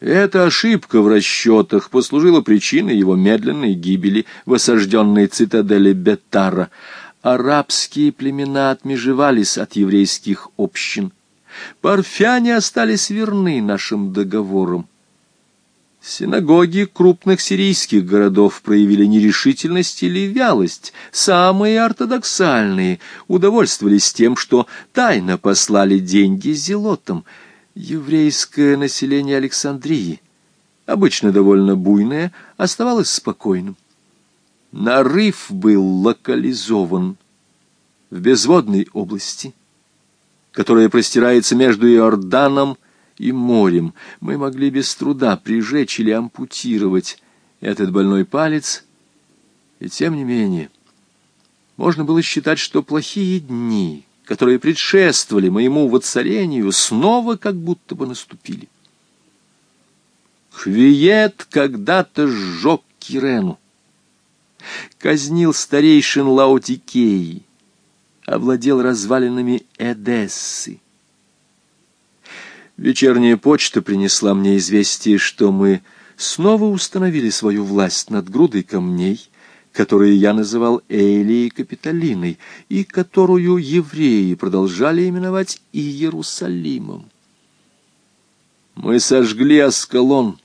Эта ошибка в расчетах послужила причиной его медленной гибели в осажденной цитадели Бетара. Арабские племена отмежевались от еврейских общин. Парфяне остались верны нашим договорам. Синагоги крупных сирийских городов проявили нерешительность или вялость. Самые ортодоксальные удовольствовались тем, что тайно послали деньги зелотам. Еврейское население Александрии, обычно довольно буйное, оставалось спокойным. Нарыв был локализован в безводной области, которая простирается между Иорданом и морем, мы могли без труда прижечь или ампутировать этот больной палец, и тем не менее можно было считать, что плохие дни, которые предшествовали моему воцарению, снова как будто бы наступили. Хвиет когда-то сжег Кирену, казнил старейшин Лаотикеи, овладел развалинами Эдессы, Вечерняя почта принесла мне известие, что мы снова установили свою власть над грудой камней, которые я называл Элией Капитолиной, и которую евреи продолжали именовать Иерусалимом. Мы сожгли Аскалон.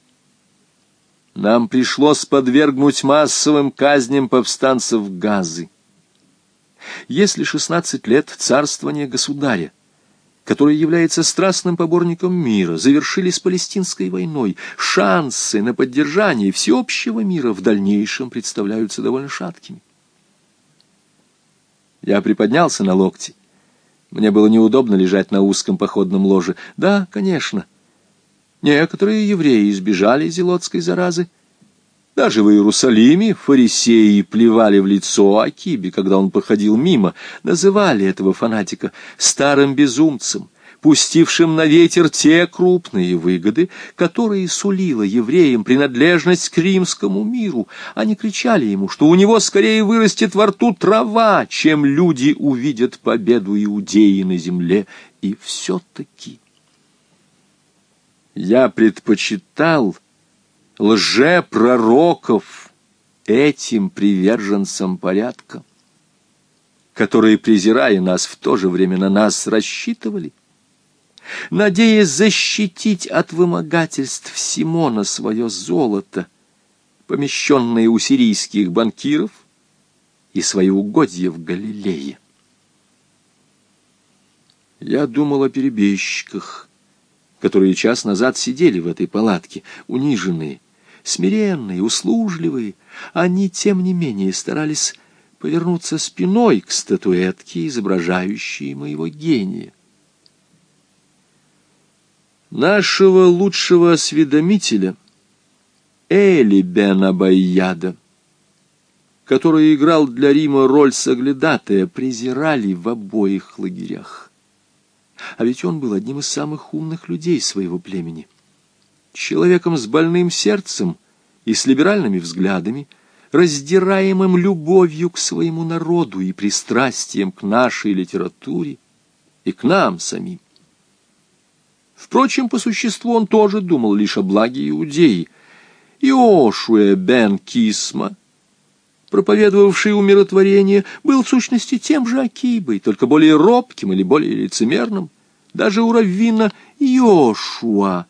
Нам пришлось подвергнуть массовым казням повстанцев Газы. Если шестнадцать лет царствования государя который является страстным поборником мира, завершились Палестинской войной, шансы на поддержание всеобщего мира в дальнейшем представляются довольно шаткими. Я приподнялся на локти. Мне было неудобно лежать на узком походном ложе. Да, конечно. Некоторые евреи избежали зелотской заразы, даже в Иерусалиме фарисеи плевали в лицо Акибе, когда он проходил мимо, называли этого фанатика старым безумцем, пустившим на ветер те крупные выгоды, которые сулила евреям принадлежность к римскому миру. Они кричали ему, что у него скорее вырастет во рту трава, чем люди увидят победу иудеи на земле. И все-таки я предпочитал лжепророков этим приверженцам порядка, которые, презирая нас, в то же время на нас рассчитывали, надеясь защитить от вымогательств Симона свое золото, помещенное у сирийских банкиров, и свои угодья в Галилее. Я думал о перебежчиках, которые час назад сидели в этой палатке, униженные, смиренные, услужливые, они, тем не менее, старались повернуться спиной к статуэтке, изображающей моего гения. Нашего лучшего осведомителя, Эли бен Абайяда, который играл для Рима роль соглядатая, презирали в обоих лагерях. А ведь он был одним из самых умных людей своего племени — человеком с больным сердцем и с либеральными взглядами, раздираемым любовью к своему народу и пристрастием к нашей литературе и к нам самим. Впрочем, по существу он тоже думал лишь о благе иудеи. Иошуэ бен Кисма, проповедовавший умиротворение, был в сущности тем же Акибой, только более робким или более лицемерным. Даже у раввина Иошуа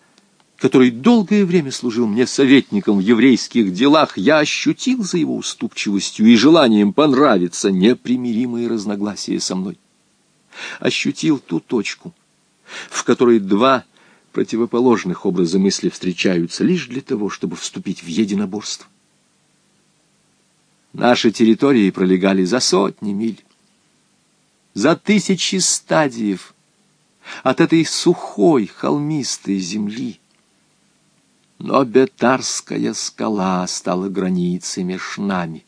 который долгое время служил мне советником в еврейских делах, я ощутил за его уступчивостью и желанием понравиться непримиримые разногласия со мной. Ощутил ту точку, в которой два противоположных образа мысли встречаются лишь для того, чтобы вступить в единоборство. Наши территории пролегали за сотни миль, за тысячи стадиев от этой сухой холмистой земли, но Бетарская скала стала границей меж нами.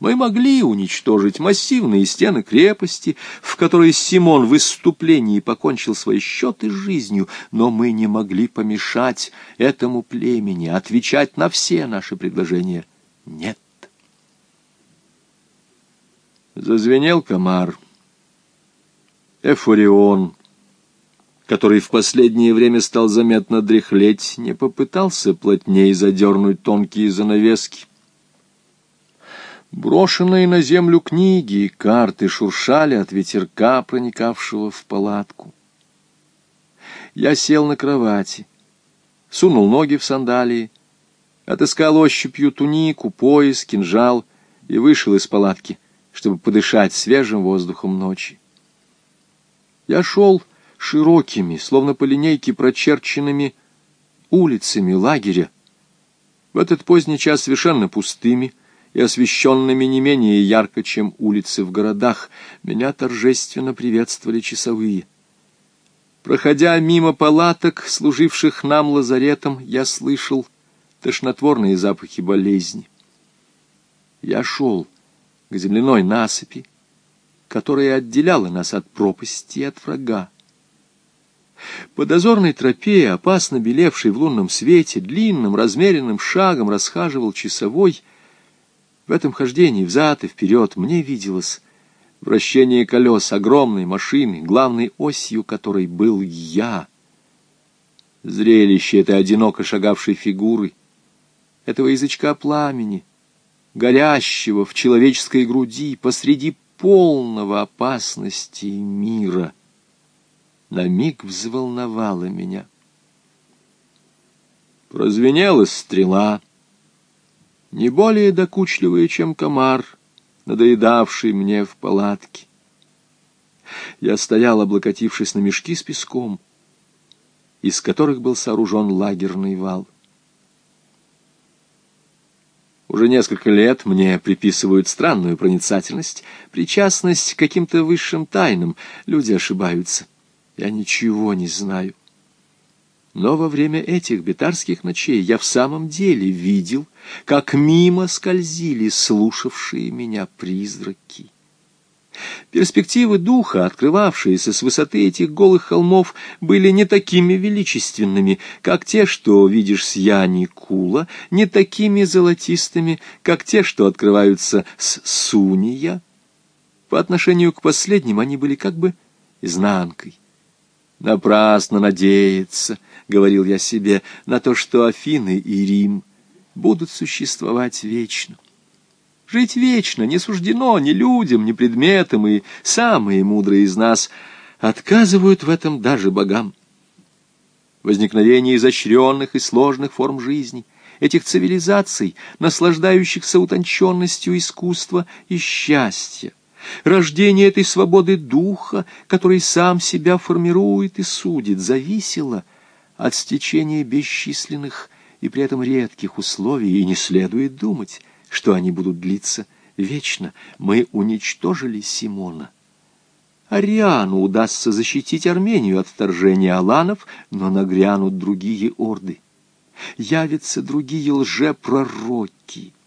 Мы могли уничтожить массивные стены крепости, в которой Симон в выступлении покончил свои счеты с жизнью, но мы не могли помешать этому племени отвечать на все наши предложения. Нет. Зазвенел комар. Эфорион который в последнее время стал заметно дряхлеть, не попытался плотнее задернуть тонкие занавески. Брошенные на землю книги и карты шуршали от ветерка, проникавшего в палатку. Я сел на кровати, сунул ноги в сандалии, отыскал ощупью тунику, пояс, кинжал и вышел из палатки, чтобы подышать свежим воздухом ночи. Я шел широкими, словно по линейке прочерченными улицами лагеря, в этот поздний час совершенно пустыми и освещенными не менее ярко, чем улицы в городах, меня торжественно приветствовали часовые. Проходя мимо палаток, служивших нам лазаретом, я слышал тошнотворные запахи болезни. Я шел к земляной насыпи, которая отделяла нас от пропасти и от врага. По дозорной тропе, опасно белевшей в лунном свете, длинным размеренным шагом расхаживал часовой. В этом хождении взад и вперед мне виделось вращение колес огромной машины, главной осью которой был я. Зрелище этой одиноко шагавшей фигуры, этого язычка пламени, горящего в человеческой груди посреди полного опасности мира — на миг взволновала меня. Прозвенела стрела, не более докучливая, чем комар, надоедавший мне в палатке. Я стоял, облокотившись на мешки с песком, из которых был сооружен лагерный вал. Уже несколько лет мне приписывают странную проницательность, причастность к каким-то высшим тайнам. Люди ошибаются. Я ничего не знаю. Но во время этих бетарских ночей я в самом деле видел, как мимо скользили слушавшие меня призраки. Перспективы духа, открывавшиеся с высоты этих голых холмов, были не такими величественными, как те, что видишь с Яни Кула, не такими золотистыми, как те, что открываются с Суния. По отношению к последним они были как бы изнанкой. Напрасно надеяться, — говорил я себе, — на то, что Афины и Рим будут существовать вечно. Жить вечно не суждено ни людям, ни предметам, и самые мудрые из нас отказывают в этом даже богам. Возникновение изощренных и сложных форм жизни, этих цивилизаций, наслаждающихся утонченностью искусства и счастья, Рождение этой свободы духа, который сам себя формирует и судит, зависело от стечения бесчисленных и при этом редких условий, и не следует думать, что они будут длиться вечно. Мы уничтожили Симона. Ариану удастся защитить Армению от вторжения аланов, но нагрянут другие орды. Явятся другие лжепророки —